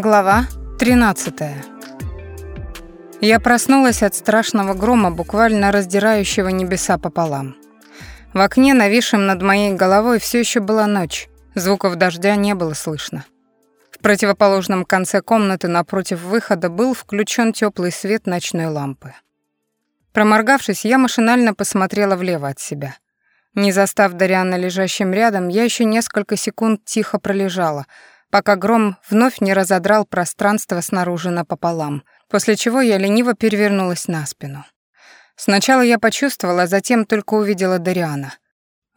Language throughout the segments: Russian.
Глава 13. Я проснулась от страшного грома, буквально раздирающего небеса пополам. В окне, нависшем над моей головой, все еще была ночь. Звуков дождя не было слышно. В противоположном конце комнаты напротив выхода был включен теплый свет ночной лампы. Проморгавшись, я машинально посмотрела влево от себя. Не застав Дариана лежащим рядом, я еще несколько секунд тихо пролежала — пока гром вновь не разодрал пространство снаружи напополам, после чего я лениво перевернулась на спину. Сначала я почувствовала, затем только увидела Дариана.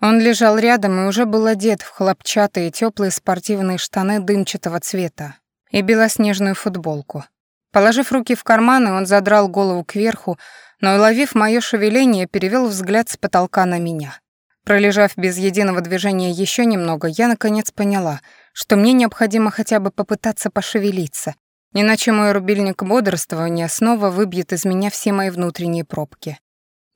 Он лежал рядом и уже был одет в хлопчатые теплые спортивные штаны дымчатого цвета и белоснежную футболку. Положив руки в карманы, он задрал голову кверху, но, уловив моё шевеление, перевел взгляд с потолка на меня. Пролежав без единого движения еще немного, я наконец поняла — что мне необходимо хотя бы попытаться пошевелиться, иначе мой рубильник бодрствования снова выбьет из меня все мои внутренние пробки.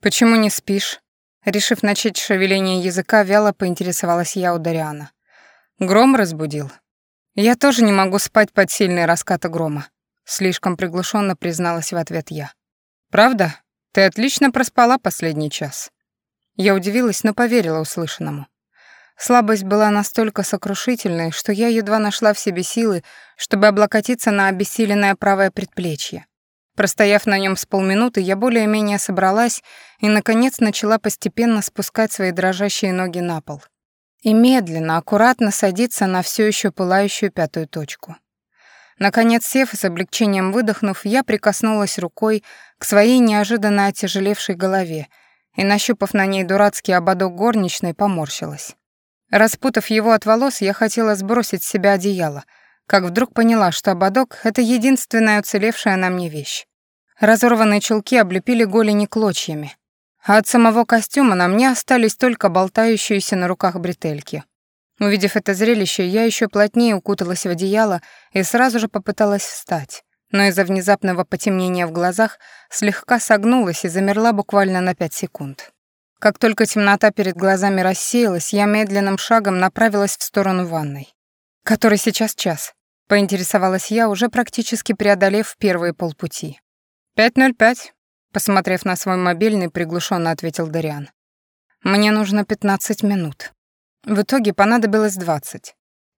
«Почему не спишь?» Решив начать шевеление языка, вяло поинтересовалась я у Дариана. «Гром разбудил?» «Я тоже не могу спать под сильные раскаты грома», слишком приглушенно призналась в ответ я. «Правда? Ты отлично проспала последний час». Я удивилась, но поверила услышанному. Слабость была настолько сокрушительной, что я едва нашла в себе силы, чтобы облокотиться на обессиленное правое предплечье. Простояв на нем с полминуты, я более-менее собралась и, наконец, начала постепенно спускать свои дрожащие ноги на пол. И медленно, аккуратно садиться на все еще пылающую пятую точку. Наконец, сев и с облегчением выдохнув, я прикоснулась рукой к своей неожиданно отяжелевшей голове и, нащупав на ней дурацкий ободок горничной, поморщилась. Распутав его от волос, я хотела сбросить с себя одеяло, как вдруг поняла, что ободок — это единственная уцелевшая на мне вещь. Разорванные чулки облепили голени клочьями, а от самого костюма на мне остались только болтающиеся на руках бретельки. Увидев это зрелище, я еще плотнее укуталась в одеяло и сразу же попыталась встать, но из-за внезапного потемнения в глазах слегка согнулась и замерла буквально на пять секунд. Как только темнота перед глазами рассеялась, я медленным шагом направилась в сторону ванной. «Который сейчас час?» — поинтересовалась я, уже практически преодолев первые полпути. «Пять ноль пять», — посмотрев на свой мобильный, приглушенно ответил Дариан. «Мне нужно пятнадцать минут». В итоге понадобилось двадцать.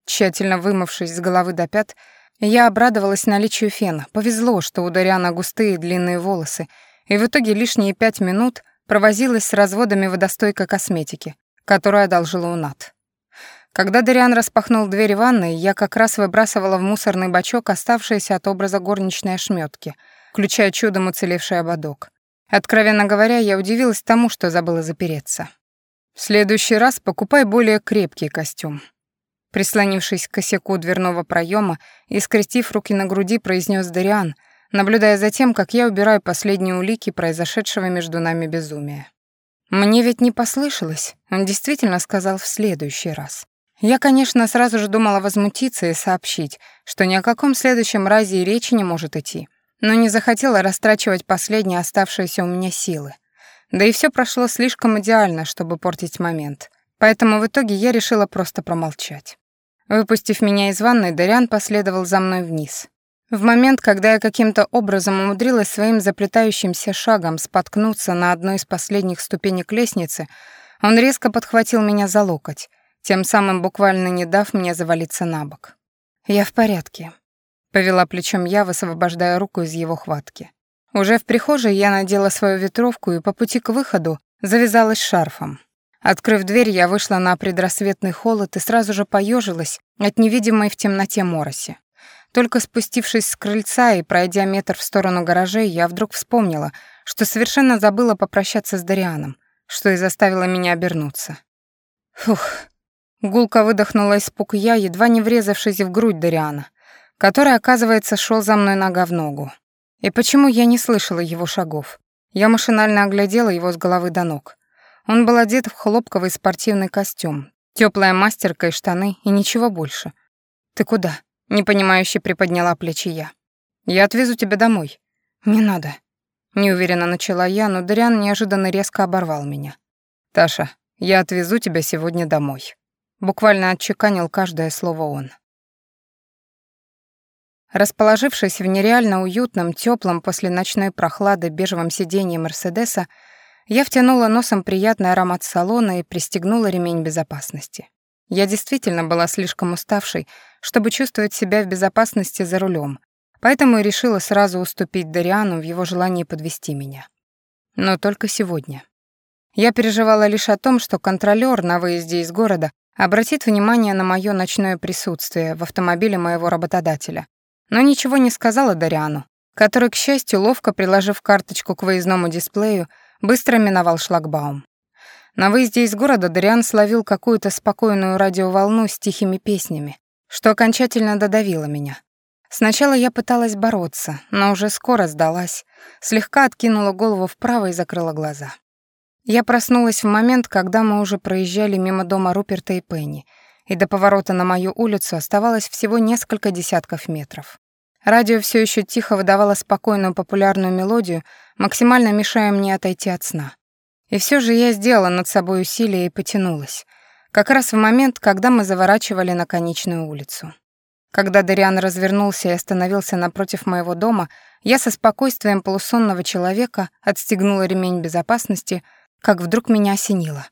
Тщательно вымывшись с головы до пят, я обрадовалась наличию фена. Повезло, что у Дариана густые длинные волосы, и в итоге лишние пять минут провозилась с разводами водостойкой косметики, которую одолжила у Нат. Когда Дариан распахнул дверь ванной, я как раз выбрасывала в мусорный бачок оставшиеся от образа горничной ошметки, включая чудом уцелевший ободок. Откровенно говоря, я удивилась тому, что забыла запереться. В следующий раз покупай более крепкий костюм. Прислонившись к косяку дверного проема и скрестив руки на груди, произнес Дариан — наблюдая за тем, как я убираю последние улики произошедшего между нами безумия. Мне ведь не послышалось, он действительно сказал в следующий раз. Я, конечно, сразу же думала возмутиться и сообщить, что ни о каком следующем разе и речи не может идти, но не захотела растрачивать последние оставшиеся у меня силы. Да и все прошло слишком идеально, чтобы портить момент. Поэтому в итоге я решила просто промолчать. Выпустив меня из ванной, Дариан последовал за мной вниз. В момент, когда я каким-то образом умудрилась своим заплетающимся шагом споткнуться на одной из последних ступенек лестницы, он резко подхватил меня за локоть, тем самым буквально не дав мне завалиться на бок. «Я в порядке», — повела плечом я, высвобождая руку из его хватки. Уже в прихожей я надела свою ветровку и по пути к выходу завязалась шарфом. Открыв дверь, я вышла на предрассветный холод и сразу же поежилась от невидимой в темноте мороси. Только спустившись с крыльца и пройдя метр в сторону гаражей, я вдруг вспомнила, что совершенно забыла попрощаться с Дарианом, что и заставило меня обернуться. Фух. Гулко выдохнула испуг я, едва не врезавшись в грудь Дариана, который, оказывается, шел за мной нога в ногу. И почему я не слышала его шагов? Я машинально оглядела его с головы до ног. Он был одет в хлопковый спортивный костюм, теплая мастерка и штаны, и ничего больше. «Ты куда?» Непонимающе приподняла плечи я. «Я отвезу тебя домой». «Не надо». Неуверенно начала я, но Дариан неожиданно резко оборвал меня. «Таша, я отвезу тебя сегодня домой». Буквально отчеканил каждое слово он. Расположившись в нереально уютном, теплом после ночной прохлады бежевом сиденье Мерседеса, я втянула носом приятный аромат салона и пристегнула ремень безопасности. Я действительно была слишком уставшей, чтобы чувствовать себя в безопасности за рулем, поэтому и решила сразу уступить Дариану в его желании подвести меня. Но только сегодня. Я переживала лишь о том, что контролёр на выезде из города обратит внимание на моё ночное присутствие в автомобиле моего работодателя, но ничего не сказала Дариану, который, к счастью, ловко приложив карточку к выездному дисплею, быстро миновал шлагбаум. На выезде из города Дариан словил какую-то спокойную радиоволну с тихими песнями, что окончательно додавило меня. Сначала я пыталась бороться, но уже скоро сдалась, слегка откинула голову вправо и закрыла глаза. Я проснулась в момент, когда мы уже проезжали мимо дома Руперта и Пенни, и до поворота на мою улицу оставалось всего несколько десятков метров. Радио все еще тихо выдавало спокойную популярную мелодию, максимально мешая мне отойти от сна. И все же я сделала над собой усилие и потянулась, как раз в момент, когда мы заворачивали на конечную улицу. Когда Дариан развернулся и остановился напротив моего дома, я со спокойствием полусонного человека отстегнула ремень безопасности, как вдруг меня осенило.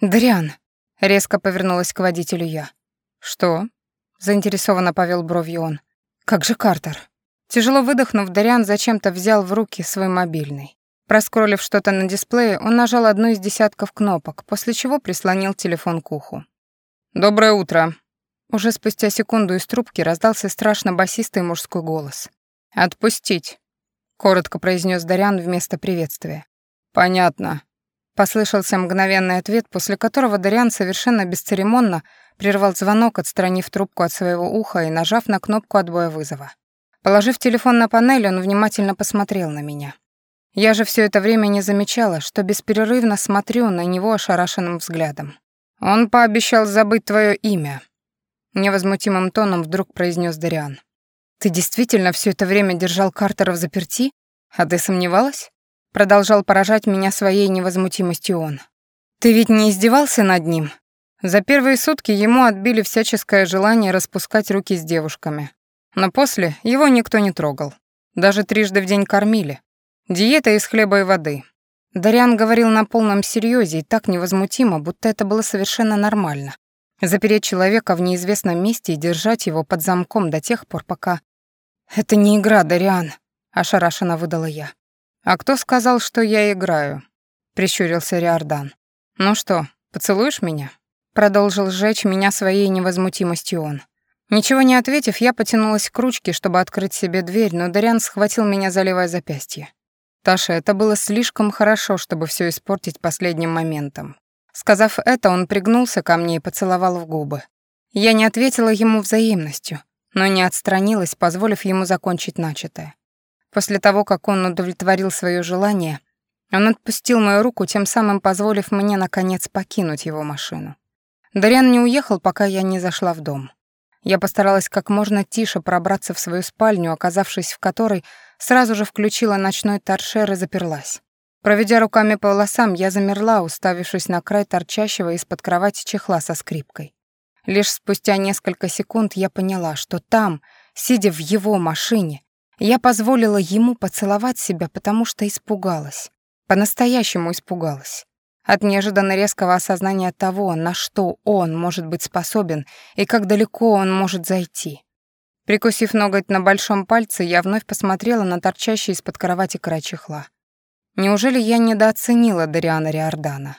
«Дариан!» — резко повернулась к водителю я. «Что?» — заинтересованно повел бровью он. Как же Картер? Тяжело выдохнув, Дариан зачем-то взял в руки свой мобильный. Проскролив что-то на дисплее, он нажал одну из десятков кнопок, после чего прислонил телефон к уху. «Доброе утро!» Уже спустя секунду из трубки раздался страшно басистый мужской голос. «Отпустить!» — коротко произнес Дариан вместо приветствия. «Понятно», — послышался мгновенный ответ, после которого Дариан совершенно бесцеремонно прервал звонок, отстранив трубку от своего уха и нажав на кнопку отбоя вызова. Положив телефон на панель, он внимательно посмотрел на меня. Я же все это время не замечала, что бесперерывно смотрю на него ошарашенным взглядом. «Он пообещал забыть твое имя», — невозмутимым тоном вдруг произнес Дариан. «Ты действительно все это время держал Картера в заперти? А ты сомневалась?» Продолжал поражать меня своей невозмутимостью он. «Ты ведь не издевался над ним? За первые сутки ему отбили всяческое желание распускать руки с девушками. Но после его никто не трогал. Даже трижды в день кормили. Диета из хлеба и воды. Дариан говорил на полном серьезе и так невозмутимо, будто это было совершенно нормально. Запереть человека в неизвестном месте и держать его под замком до тех пор, пока... «Это не игра, Дариан», — ошарашенно выдала я. «А кто сказал, что я играю?» — прищурился Риордан. «Ну что, поцелуешь меня?» Продолжил сжечь меня своей невозмутимостью он. Ничего не ответив, я потянулась к ручке, чтобы открыть себе дверь, но Дариан схватил меня за левое запястье. Таша, это было слишком хорошо, чтобы все испортить последним моментом. Сказав это, он пригнулся ко мне и поцеловал в губы. Я не ответила ему взаимностью, но не отстранилась, позволив ему закончить начатое. После того, как он удовлетворил свое желание, он отпустил мою руку, тем самым позволив мне, наконец, покинуть его машину. Дариан не уехал, пока я не зашла в дом. Я постаралась как можно тише пробраться в свою спальню, оказавшись в которой, сразу же включила ночной торшер и заперлась. Проведя руками по волосам, я замерла, уставившись на край торчащего из-под кровати чехла со скрипкой. Лишь спустя несколько секунд я поняла, что там, сидя в его машине, я позволила ему поцеловать себя, потому что испугалась. По-настоящему испугалась. От неожиданно резкого осознания того, на что он может быть способен и как далеко он может зайти. Прикусив ноготь на большом пальце, я вновь посмотрела на торчащий из-под кровати край чехла. Неужели я недооценила Дариана Риордана?